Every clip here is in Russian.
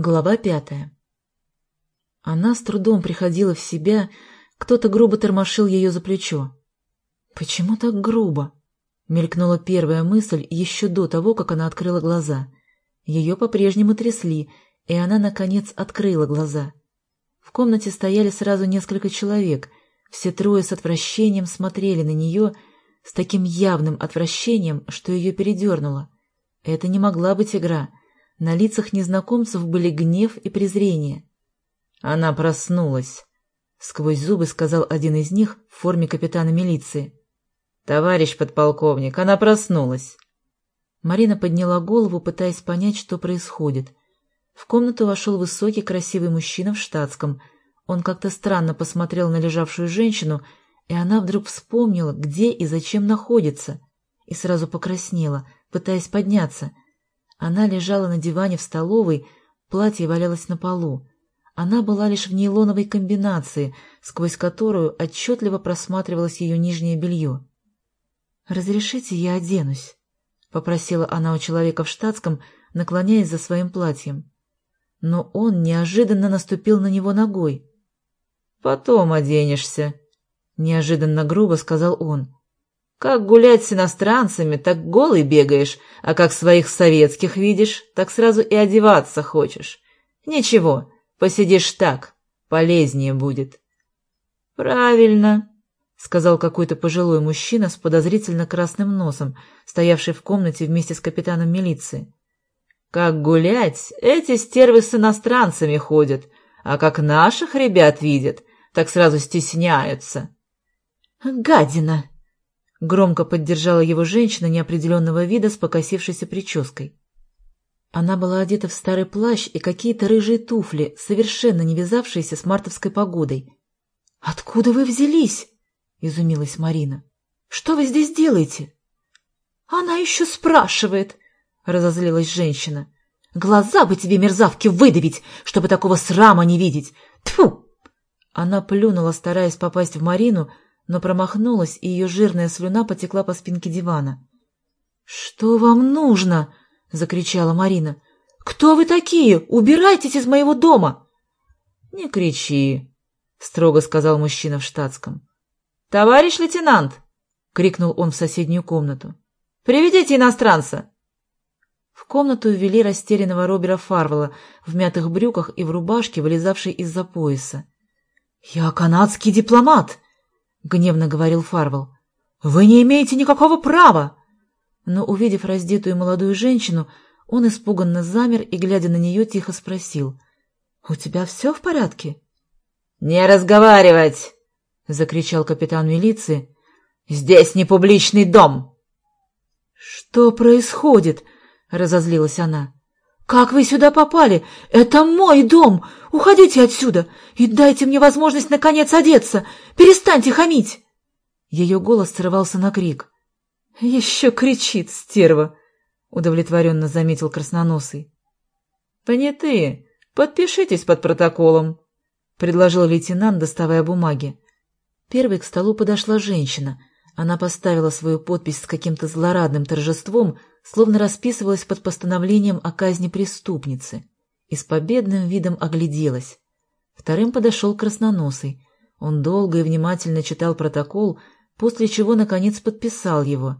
Глава пятая Она с трудом приходила в себя, кто-то грубо тормошил ее за плечо. «Почему так грубо?» — мелькнула первая мысль еще до того, как она открыла глаза. Ее по-прежнему трясли, и она, наконец, открыла глаза. В комнате стояли сразу несколько человек, все трое с отвращением смотрели на нее, с таким явным отвращением, что ее передернуло. Это не могла быть игра — на лицах незнакомцев были гнев и презрение. «Она проснулась», — сквозь зубы сказал один из них в форме капитана милиции. «Товарищ подполковник, она проснулась». Марина подняла голову, пытаясь понять, что происходит. В комнату вошел высокий красивый мужчина в штатском. Он как-то странно посмотрел на лежавшую женщину, и она вдруг вспомнила, где и зачем находится, и сразу покраснела, пытаясь подняться — она лежала на диване в столовой, платье валялось на полу. Она была лишь в нейлоновой комбинации, сквозь которую отчетливо просматривалось ее нижнее белье. «Разрешите, я оденусь?» — попросила она у человека в штатском, наклоняясь за своим платьем. Но он неожиданно наступил на него ногой. «Потом оденешься», — неожиданно грубо сказал он. Как гулять с иностранцами, так голый бегаешь, а как своих советских видишь, так сразу и одеваться хочешь. Ничего, посидишь так, полезнее будет. — Правильно, — сказал какой-то пожилой мужчина с подозрительно красным носом, стоявший в комнате вместе с капитаном милиции. — Как гулять, эти стервы с иностранцами ходят, а как наших ребят видят, так сразу стесняются. — Гадина! Громко поддержала его женщина неопределенного вида с покосившейся прической. Она была одета в старый плащ и какие-то рыжие туфли, совершенно не вязавшиеся с мартовской погодой. — Откуда вы взялись? — изумилась Марина. — Что вы здесь делаете? — Она еще спрашивает, — разозлилась женщина. — Глаза бы тебе, мерзавки, выдавить, чтобы такого срама не видеть! Тьфу! Она плюнула, стараясь попасть в Марину, — но промахнулась, и ее жирная слюна потекла по спинке дивана. — Что вам нужно? — закричала Марина. — Кто вы такие? Убирайтесь из моего дома! — Не кричи, — строго сказал мужчина в штатском. — Товарищ лейтенант! — крикнул он в соседнюю комнату. — Приведите иностранца! В комнату ввели растерянного Робера Фарвелла в мятых брюках и в рубашке, вылезавшей из-за пояса. — Я канадский дипломат! — гневно говорил Фарвел. — Вы не имеете никакого права! Но, увидев раздетую молодую женщину, он испуганно замер и, глядя на нее, тихо спросил. — У тебя все в порядке? — Не разговаривать! — закричал капитан милиции. — Здесь не публичный дом! — Что происходит? — разозлилась она. — Как вы сюда попали? Это мой дом! Уходите отсюда и дайте мне возможность наконец одеться! Перестаньте хамить!» Ее голос срывался на крик. «Еще кричит, стерва!» — удовлетворенно заметил красноносый. «Понятые, подпишитесь под протоколом», — предложил лейтенант, доставая бумаги. Первой к столу подошла женщина. Она поставила свою подпись с каким-то злорадным торжеством, словно расписывалась под постановлением о казни преступницы и с победным видом огляделась. Вторым подошел красноносый. Он долго и внимательно читал протокол, после чего, наконец, подписал его.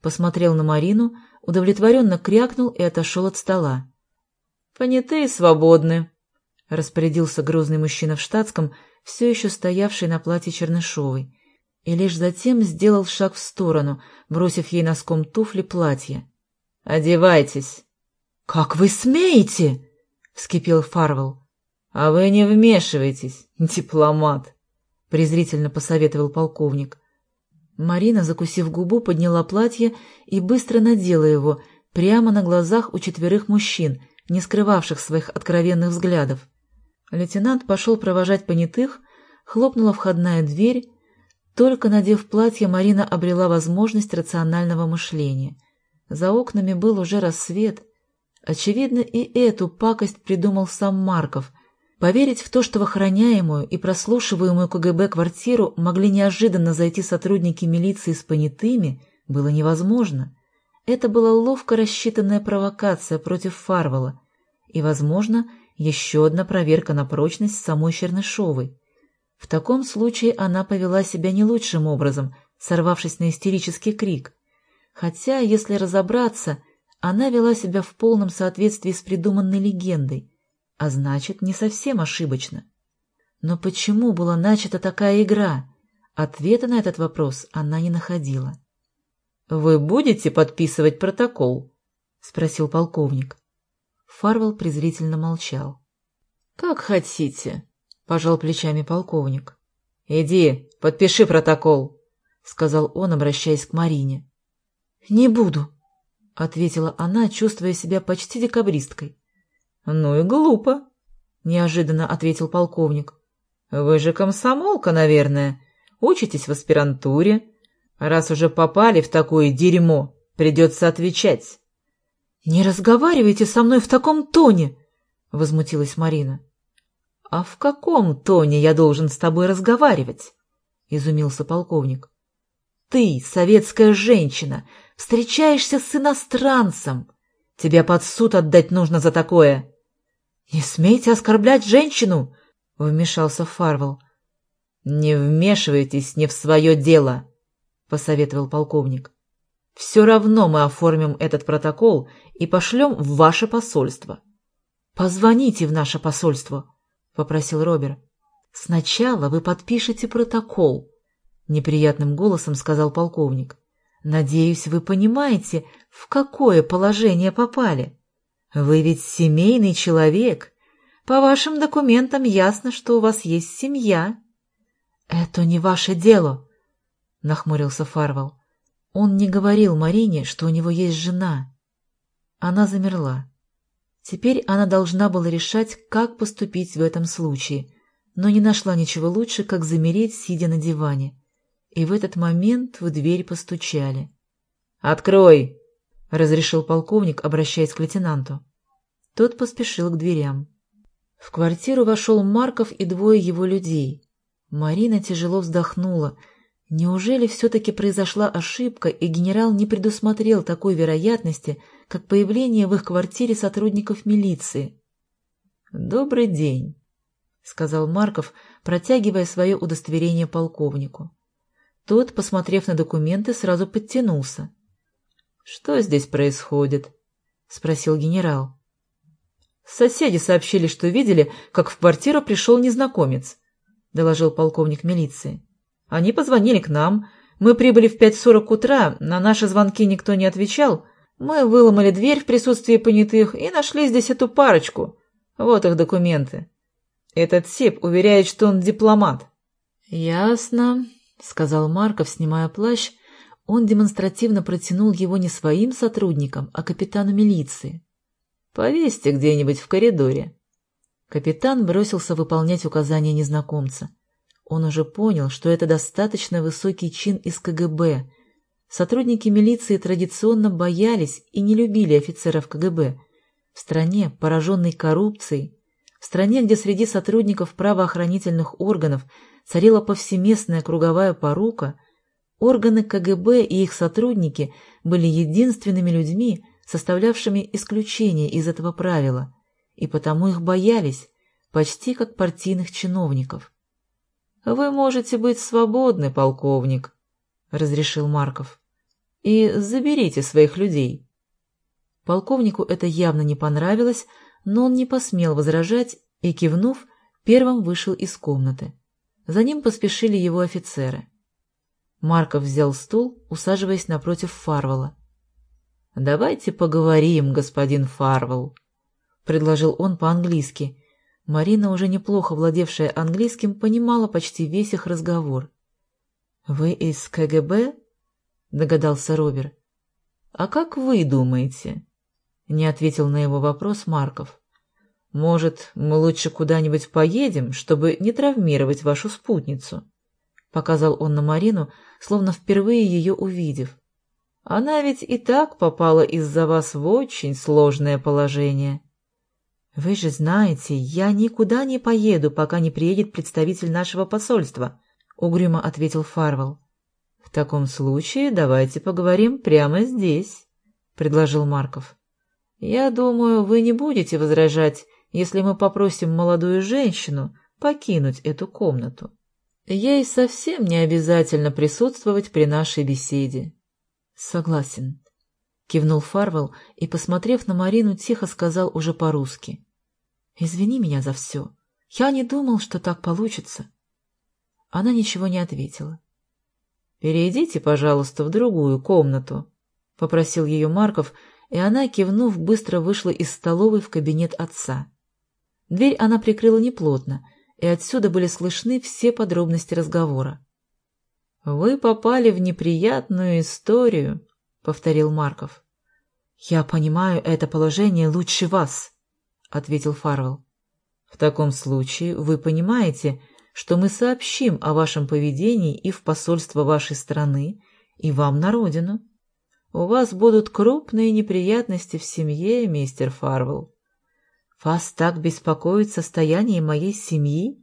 Посмотрел на Марину, удовлетворенно крякнул и отошел от стола. — Понятые свободны, — распорядился грозный мужчина в штатском, все еще стоявший на платье Чернышовой, и лишь затем сделал шаг в сторону, бросив ей носком туфли платье. — Одевайтесь. — Как вы смеете? — вскипел Фарвелл. — А вы не вмешивайтесь, дипломат, — презрительно посоветовал полковник. Марина, закусив губу, подняла платье и быстро надела его прямо на глазах у четверых мужчин, не скрывавших своих откровенных взглядов. Лейтенант пошел провожать понятых, хлопнула входная дверь. Только надев платье, Марина обрела возможность рационального мышления. За окнами был уже рассвет — Очевидно, и эту пакость придумал сам Марков. Поверить в то, что в охраняемую и прослушиваемую КГБ квартиру могли неожиданно зайти сотрудники милиции с понятыми, было невозможно. Это была ловко рассчитанная провокация против Фарвала. и, возможно, еще одна проверка на прочность самой Чернышовой. В таком случае она повела себя не лучшим образом, сорвавшись на истерический крик. Хотя, если разобраться, она вела себя в полном соответствии с придуманной легендой, а значит, не совсем ошибочно. Но почему была начата такая игра? Ответа на этот вопрос она не находила. — Вы будете подписывать протокол? — спросил полковник. Фарвел презрительно молчал. — Как хотите, — пожал плечами полковник. — Иди, подпиши протокол, — сказал он, обращаясь к Марине. — Не буду, — ответила она, чувствуя себя почти декабристкой. — Ну и глупо, — неожиданно ответил полковник. — Вы же комсомолка, наверное, учитесь в аспирантуре. Раз уже попали в такое дерьмо, придется отвечать. — Не разговаривайте со мной в таком тоне! — возмутилась Марина. — А в каком тоне я должен с тобой разговаривать? — изумился полковник. — Ты, советская женщина, встречаешься с иностранцем. Тебя под суд отдать нужно за такое. — Не смейте оскорблять женщину! — вмешался Фарвелл. — Не вмешивайтесь не в свое дело, — посоветовал полковник. — Все равно мы оформим этот протокол и пошлем в ваше посольство. — Позвоните в наше посольство, — попросил Робер. — Сначала вы подпишете протокол, — неприятным голосом сказал полковник. — Надеюсь, вы понимаете, в какое положение попали. Вы ведь семейный человек. По вашим документам ясно, что у вас есть семья. — Это не ваше дело, — нахмурился Фарвал. Он не говорил Марине, что у него есть жена. Она замерла. Теперь она должна была решать, как поступить в этом случае, но не нашла ничего лучше, как замереть, сидя на диване. И в этот момент в дверь постучали. «Открой!» — разрешил полковник, обращаясь к лейтенанту. Тот поспешил к дверям. В квартиру вошел Марков и двое его людей. Марина тяжело вздохнула — Неужели все-таки произошла ошибка, и генерал не предусмотрел такой вероятности, как появление в их квартире сотрудников милиции? «Добрый день», — сказал Марков, протягивая свое удостоверение полковнику. Тот, посмотрев на документы, сразу подтянулся. «Что здесь происходит?» — спросил генерал. «Соседи сообщили, что видели, как в квартиру пришел незнакомец», — доложил полковник милиции. Они позвонили к нам. Мы прибыли в 5.40 утра, на наши звонки никто не отвечал. Мы выломали дверь в присутствии понятых и нашли здесь эту парочку. Вот их документы. Этот тип уверяет, что он дипломат. «Ясно», — сказал Марков, снимая плащ. Он демонстративно протянул его не своим сотрудникам, а капитану милиции. «Повесьте где-нибудь в коридоре». Капитан бросился выполнять указания незнакомца. Он уже понял, что это достаточно высокий чин из КГБ. Сотрудники милиции традиционно боялись и не любили офицеров КГБ. В стране, пораженной коррупцией, в стране, где среди сотрудников правоохранительных органов царила повсеместная круговая порука, органы КГБ и их сотрудники были единственными людьми, составлявшими исключение из этого правила, и потому их боялись, почти как партийных чиновников. — Вы можете быть свободны, полковник, — разрешил Марков. — И заберите своих людей. Полковнику это явно не понравилось, но он не посмел возражать и, кивнув, первым вышел из комнаты. За ним поспешили его офицеры. Марков взял стул, усаживаясь напротив Фарвала. — Давайте поговорим, господин Фарвал, — предложил он по-английски, Марина, уже неплохо владевшая английским, понимала почти весь их разговор. «Вы из КГБ?» — догадался Робер. «А как вы думаете?» — не ответил на его вопрос Марков. «Может, мы лучше куда-нибудь поедем, чтобы не травмировать вашу спутницу?» — показал он на Марину, словно впервые ее увидев. «Она ведь и так попала из-за вас в очень сложное положение». «Вы же знаете, я никуда не поеду, пока не приедет представитель нашего посольства», — угрюмо ответил Фарвелл. «В таком случае давайте поговорим прямо здесь», — предложил Марков. Я думаю, вы не будете возражать, если мы попросим молодую женщину покинуть эту комнату. Ей совсем не обязательно присутствовать при нашей беседе. — Согласен, — кивнул Фарвелл и, посмотрев на Марину, тихо сказал уже по-русски. — Извини меня за все. Я не думал, что так получится. Она ничего не ответила. — Перейдите, пожалуйста, в другую комнату, — попросил ее Марков, и она, кивнув, быстро вышла из столовой в кабинет отца. Дверь она прикрыла неплотно, и отсюда были слышны все подробности разговора. — Вы попали в неприятную историю, — повторил Марков. — Я понимаю это положение лучше вас, — ответил Фарвелл. — В таком случае вы понимаете, что мы сообщим о вашем поведении и в посольство вашей страны, и вам на родину. У вас будут крупные неприятности в семье, мистер Фарвелл. Вас так беспокоит состояние моей семьи?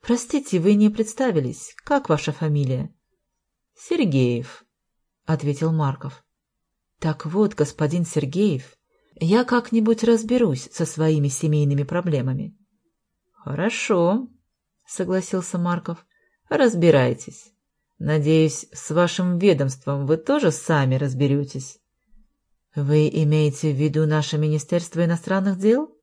Простите, вы не представились. Как ваша фамилия? Сергеев, — ответил Марков. Так вот, господин Сергеев, я как-нибудь разберусь со своими семейными проблемами. Хорошо, — согласился Марков. Разбирайтесь. Надеюсь, с вашим ведомством вы тоже сами разберетесь. Вы имеете в виду наше Министерство иностранных дел?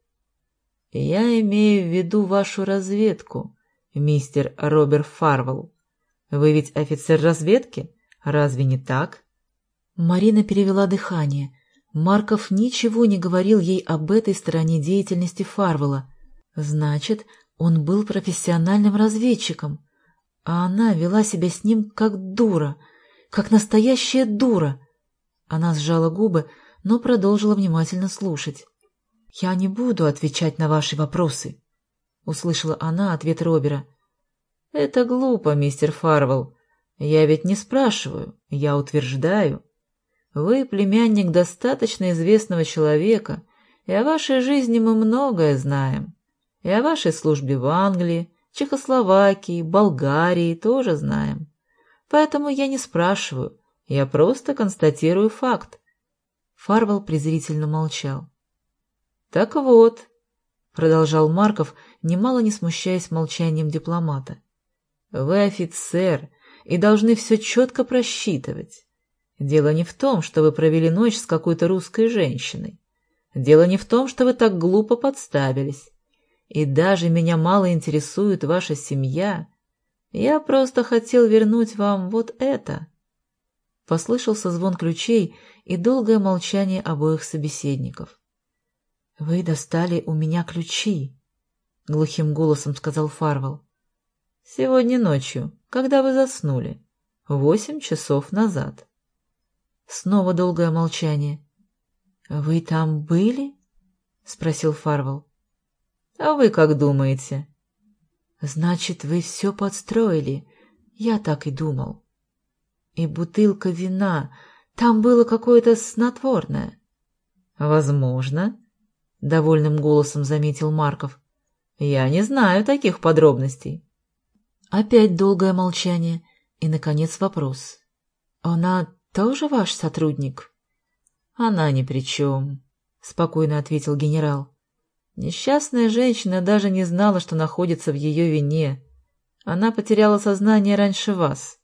Я имею в виду вашу разведку, мистер Роберт Фарвелл. Вы ведь офицер разведки, разве не так? Марина перевела дыхание. Марков ничего не говорил ей об этой стороне деятельности Фарвелла. Значит, он был профессиональным разведчиком а она вела себя с ним как дура, как настоящая дура. Она сжала губы, но продолжила внимательно слушать. — Я не буду отвечать на ваши вопросы, — услышала она ответ Робера. — Это глупо, мистер Фарвелл. Я ведь не спрашиваю, я утверждаю. Вы племянник достаточно известного человека, и о вашей жизни мы многое знаем. И о вашей службе в Англии, Чехословакии, Болгарии тоже знаем. Поэтому я не спрашиваю, я просто констатирую факт. Фарвел презрительно молчал. «Так вот», — продолжал Марков, немало не смущаясь молчанием дипломата, — «вы офицер и должны все четко просчитывать. Дело не в том, что вы провели ночь с какой-то русской женщиной. Дело не в том, что вы так глупо подставились. И даже меня мало интересует ваша семья. Я просто хотел вернуть вам вот это. Послышался звон ключей и долгое молчание обоих собеседников. — Вы достали у меня ключи, — глухим голосом сказал Фарвел. — Сегодня ночью, когда вы заснули, восемь часов назад. Снова долгое молчание. — Вы там были? — спросил Фарвел. А вы как думаете? Значит, вы все подстроили. Я так и думал. И бутылка вина. Там было какое-то снотворное. Возможно, — довольным голосом заметил Марков. Я не знаю таких подробностей. Опять долгое молчание и, наконец, вопрос. Она тоже ваш сотрудник? Она ни при чем, — спокойно ответил генерал. Несчастная женщина даже не знала, что находится в ее вине. Она потеряла сознание раньше вас.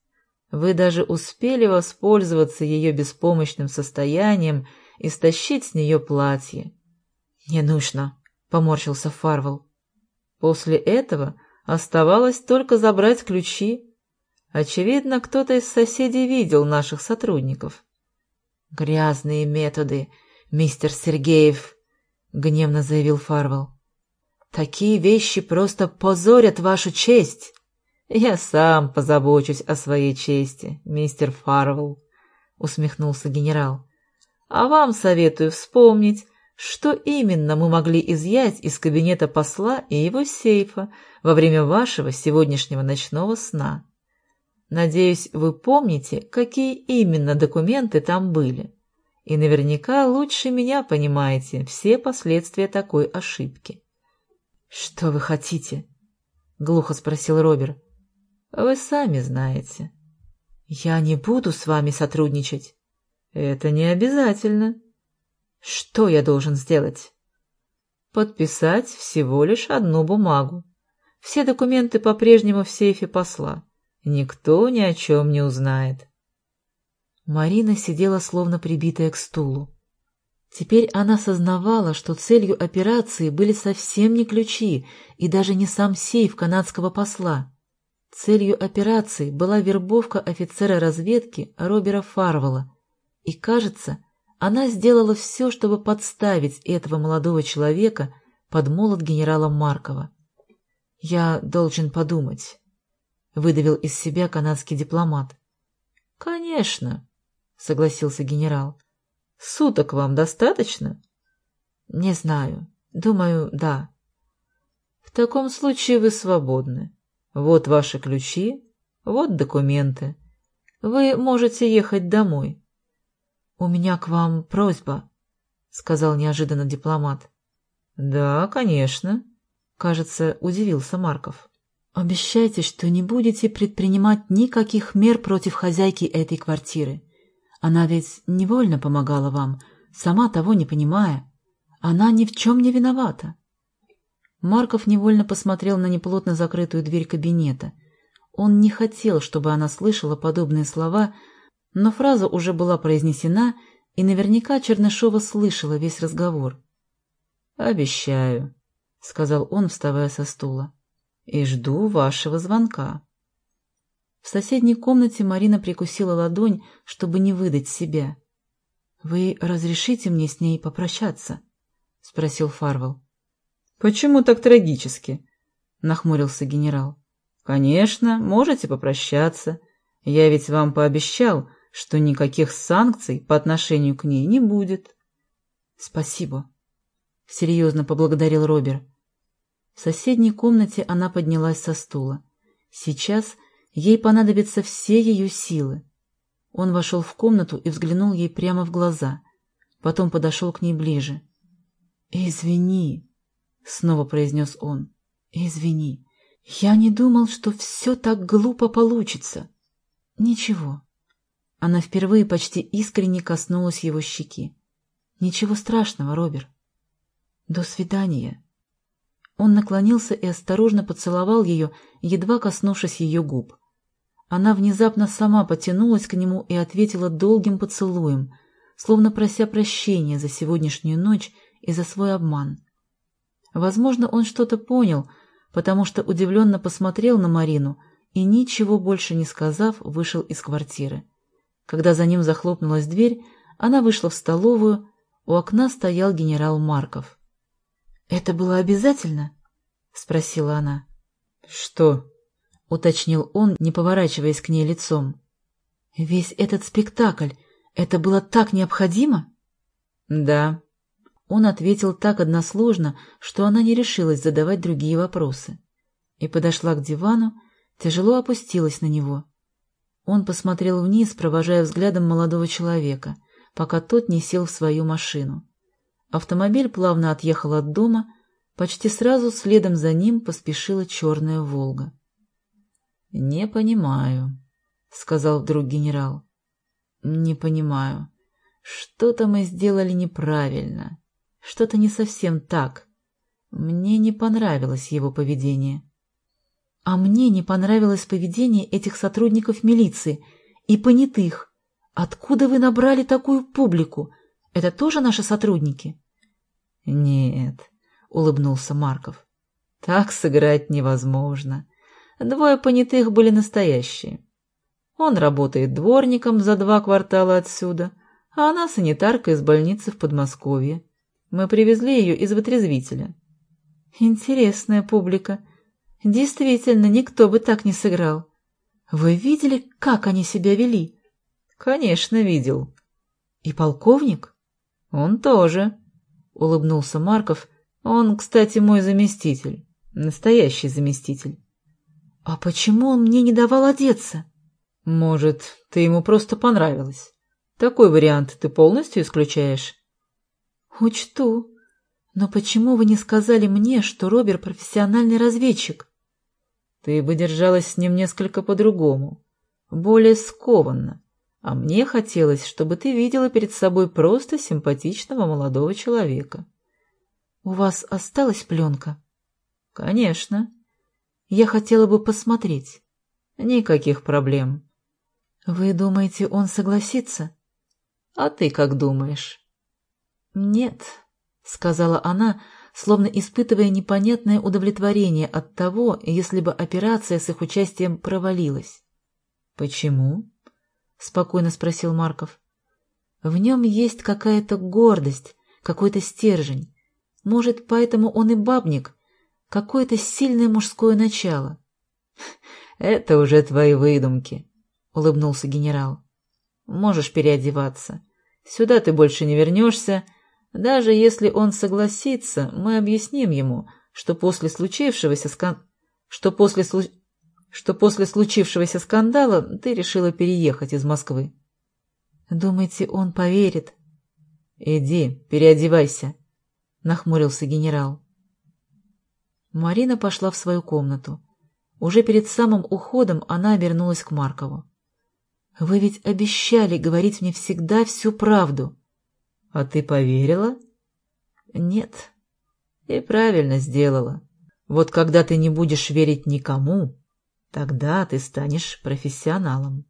Вы даже успели воспользоваться ее беспомощным состоянием и стащить с нее платье. — Не нужно, — поморщился Фарвелл. После этого оставалось только забрать ключи. Очевидно, кто-то из соседей видел наших сотрудников. — Грязные методы, мистер Сергеев, — гневно заявил Фарвелл. «Такие вещи просто позорят вашу честь!» «Я сам позабочусь о своей чести, мистер Фарвелл», — усмехнулся генерал. «А вам советую вспомнить, что именно мы могли изъять из кабинета посла и его сейфа во время вашего сегодняшнего ночного сна. Надеюсь, вы помните, какие именно документы там были и наверняка лучше меня понимаете все последствия такой ошибки. — Что вы хотите? — глухо спросил Робер. — Вы сами знаете. — Я не буду с вами сотрудничать. — Это не обязательно. Что я должен сделать? Подписать всего лишь одну бумагу. Все документы по-прежнему в сейфе посла. Никто ни о чем не узнает. Марина сидела словно прибитая к стулу. Теперь она сознавала, что целью операции были совсем не ключи и даже не сам сейф канадского посла. Целью операции была вербовка офицера разведки Робера Фарвелла, и, кажется, она сделала все, чтобы подставить этого молодого человека под молот генерала Маркова. «Я должен подумать», — выдавил из себя канадский дипломат. «Конечно», — согласился генерал. Суток вам достаточно? Не знаю. Думаю, да. В таком случае вы свободны. Вот ваши ключи, вот документы. Вы можете ехать домой. У меня к вам просьба, сказал неожиданно дипломат. Да, конечно. Кажется, удивился Марков. Обещайте, что не будете предпринимать никаких мер против хозяйки этой квартиры. Она ведь невольно помогала вам, сама того не понимая. Она ни в чем не виновата. Марков невольно посмотрел на неплотно закрытую дверь кабинета. Он не хотел, чтобы она слышала подобные слова, но фраза уже была произнесена, и наверняка Чернышова слышала весь разговор. «Обещаю», — сказал он, вставая со стула, — «и жду вашего звонка». В соседней комнате Марина прикусила ладонь, чтобы не выдать себя. — Вы разрешите мне с ней попрощаться? — спросил Фарвел. — Почему так трагически? — нахмурился генерал. — Конечно, можете попрощаться. Я ведь вам пообещал, что никаких санкций по отношению к ней не будет. — Спасибо. — серьезно поблагодарил Робер. В соседней комнате она поднялась со стула. Сейчас Ей понадобятся все ее силы. Он вошел в комнату и взглянул ей прямо в глаза. Потом подошел к ней ближе. «Извини», — снова произнес он. «Извини. Я не думал, что все так глупо получится». «Ничего». Она впервые почти искренне коснулась его щеки. «Ничего страшного, Робер. До свидания». Он наклонился и осторожно поцеловал ее, едва коснувшись ее губ. Она внезапно сама потянулась к нему и ответила долгим поцелуем, словно прося прощения за сегодняшнюю ночь и за свой обман. Возможно, он что-то понял, потому что удивленно посмотрел на Марину и, ничего больше не сказав, вышел из квартиры. Когда за ним захлопнулась дверь, она вышла в столовую, у окна стоял генерал Марков. — Это было обязательно? — спросила она. — Что? — уточнил он, не поворачиваясь к ней лицом. «Весь этот спектакль, это было так необходимо?» «Да». Он ответил так односложно, что она не решилась задавать другие вопросы. И подошла к дивану, тяжело опустилась на него. Он посмотрел вниз, провожая взглядом молодого человека, пока тот не сел в свою машину. Автомобиль плавно отъехал от дома, почти сразу следом за ним поспешила черная «Волга». — Не понимаю, — сказал вдруг генерал. — Не понимаю. Что-то мы сделали неправильно. Что-то не совсем так. Мне не понравилось его поведение. — А мне не понравилось поведение этих сотрудников милиции и понятых. Откуда вы набрали такую публику? Это тоже наши сотрудники? — Нет, — улыбнулся Марков. — Так сыграть невозможно. Двое понятых были настоящие. Он работает дворником за два квартала отсюда, а она санитарка из больницы в Подмосковье. Мы привезли ее из вытрезвителя. Интересная публика. Действительно, никто бы так не сыграл. Вы видели, как они себя вели? Конечно, видел. И полковник? Он тоже, — улыбнулся Марков. Он, кстати, мой заместитель. Настоящий заместитель. «А почему он мне не давал одеться?» «Может, ты ему просто понравилась. Такой вариант ты полностью исключаешь?» «Учту. Но почему вы не сказали мне, что Робер профессиональный разведчик?» «Ты бы держалась с ним несколько по-другому, более скованно. А мне хотелось, чтобы ты видела перед собой просто симпатичного молодого человека. — У вас осталась пленка? — Конечно. Я хотела бы посмотреть. Никаких проблем. — Вы думаете, он согласится? — А ты как думаешь? — Нет, — сказала она, словно испытывая непонятное удовлетворение от того, если бы операция с их участием провалилась. — Почему? — спокойно спросил Марков. — В нем есть какая-то гордость, какой-то стержень. Может, поэтому он и бабник, какое-то сильное мужское начало. — Это уже твои выдумки, — улыбнулся генерал. — Можешь переодеваться. Сюда ты больше не вернешься, — даже если он согласится, мы объясним ему, что после случившегося скан... что после слу... что после случившегося скандала ты решила переехать из Москвы. Думаете, он поверит? Иди, переодевайся, нахмурился генерал. Марина пошла в свою комнату. Уже перед самым уходом она обернулась к Маркову. «Вы ведь обещали говорить мне всегда всю правду». А ты поверила? Нет. И правильно сделала. Вот когда ты не будешь верить никому, тогда ты станешь профессионалом.